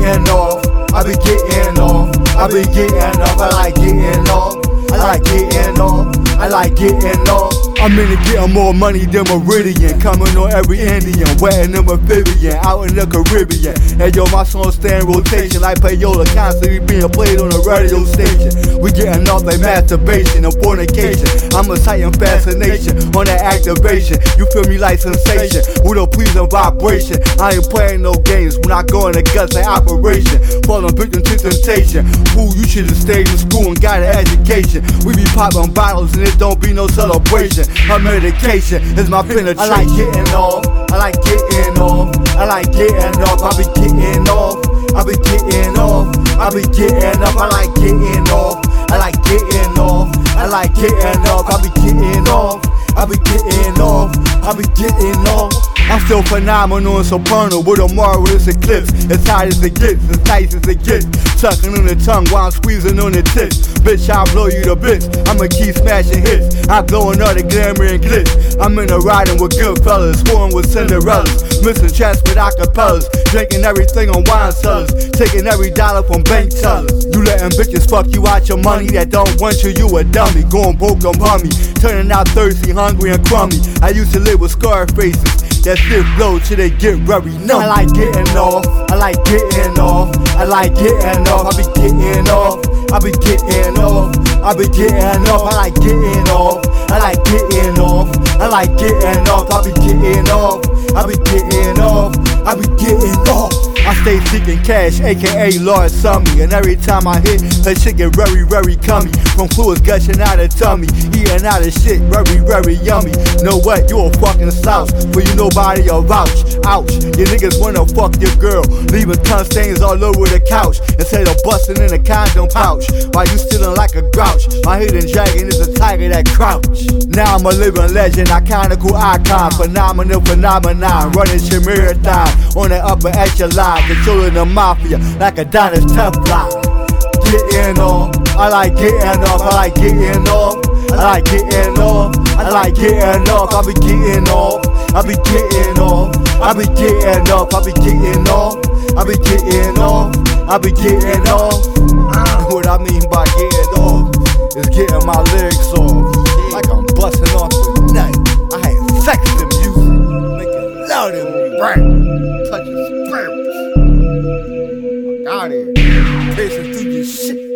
getting off. I be getting off. I be getting off. I like getting off. I like getting off. I like getting off. I'm into getting more money than Meridian. Coming on every Indian, wetting them amphibian, out in the Caribbean. And yo, my song stay in rotation like payola, constantly being played on the radio station. We getting off like masturbation and fornication. I'm a sight and fascination on that activation. You feel me like sensation with a pleasing vibration. I ain't playing no games when I go in the guts like operation. Falling victim to temptation. Fool, you should've stayed in school and got an education. We be popping bottles and it don't be no celebration. My medication is my penetration. I like getting off. I like getting off. I like getting off. I be getting off. I be getting off. I be getting off. I like getting off. I like getting off. I like getting off. I be getting off. I be getting off. I be getting off. I'm still phenomenal and soprano with a marvelous eclipse. As high as it gets, as nice as it gets. Sucking on the tongue while I'm squeezing on the tips. Bitch, I'll blow you to bits. I'ma keep smashing hits. I blow another glamour and glitz. I'm in a riding with good fellas, scoring with Cinderellas. Missing chats with acapellas. Drinking everything on wine cellars. Taking every dollar from bank tellers. You letting bitches fuck you out your money that don't want you, you a dummy. Going broke, I'm hummy. Turning out thirsty, hungry, and crummy. I used to live with scar faces. That shit blow till they get very numb. I like getting off. I like getting off. I like getting off. I be getting off. I be getting off. I be getting off. I like getting off. I like getting off. I like getting off. I be getting off. I be getting off. I be getting off. I stay seeking cash, aka Lord Summy. And every time I hit, that shit get very, very cummy. From fluids gushing out of tummy. Eating out of shit, very, very yummy. Know what? You a fucking sauce. For you nobody a vouch. Ouch. You niggas wanna fuck your girl. Leaving tongue stains all over the couch. Instead of busting in a condom pouch. While you stealing like a grouch. My hidden dragon is a tiger that crouch. Now I'm a living legend, iconical icon. Phenomenal phenomenon. Running shit marathon on the upper echelon side, controlling the mafia like a Adonis Templar. Getting off, I like getting off, I like getting off. I like getting off, I like getting off, I be getting off, I be getting off, I be getting off, I be getting off, I be getting off, I be getting off. What I mean by getting off is getting my lyrics off, like I'm busting off tonight. I had sex to music, making loud and bright, touching spirit body. Tasting through your shit.